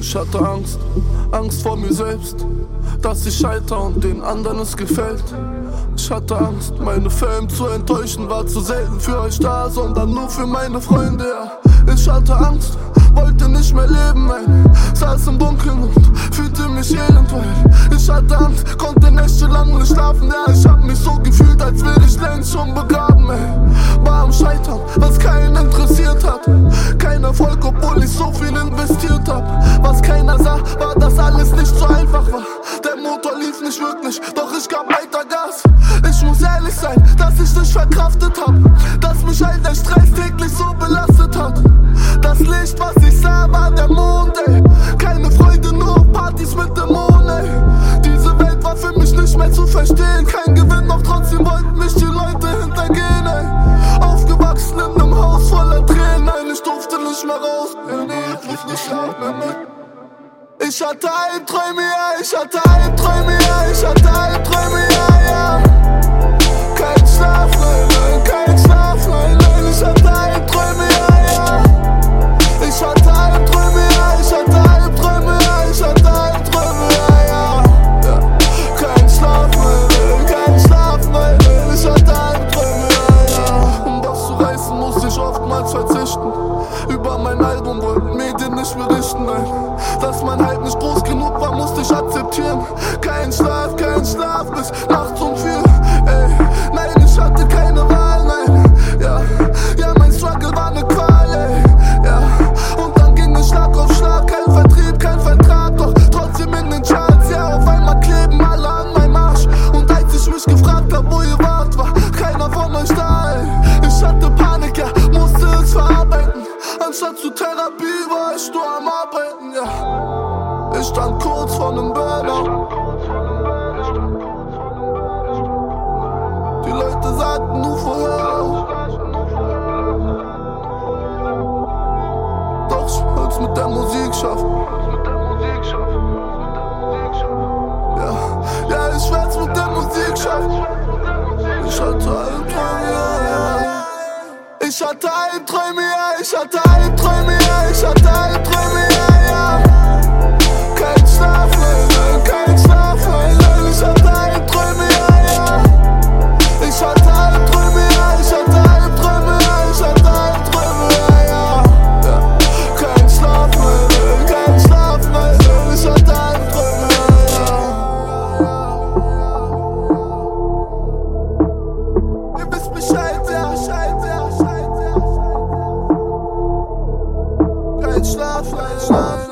Ich hatte Angst, Angst vor mir selbst, dass ich scheiter und den anderen es gefällt. Ich hatte Angst, meine Fame zu enttäuschen, war zu selten für euch da, sondern nur für meine Freunde. Ich hatte Angst, wollte nicht mehr leben, ey. Saß im Dunkeln und fühlte mich elend, weil ich hatte Angst, konnte nächtelang nicht schlafen. Ja, ich hab mich so gefühlt, als wäre ich längst schon begraben, ey. War am Scheitern, was keinen Lief nicht wirklich, doch ich gab weiter Gas. Ich muss ehrlich sein, dass ich nicht verkraftet hab. Dass mich all der Stress täglich so belastet hat. Das Licht, was Ich hatte Albträume, ja, ich hatte Albträume, ja, ich hatte Albträume, ja, ja. Dass mein Hype nicht groß genug war, musste ich akzeptieren. Kein Schlaf, kein Schlaf bis nachts kurz vor nem Burnout. Die Leute sagten nur vorher. Doch ich wollt's mit der Musik schaffen. Ja, ja, ich werd's mit der Musik schaffen. Ich hatte Albträume, ja, ja. Ich hatte Albträume, ja, ich hatte Albträume, ja, love, much love.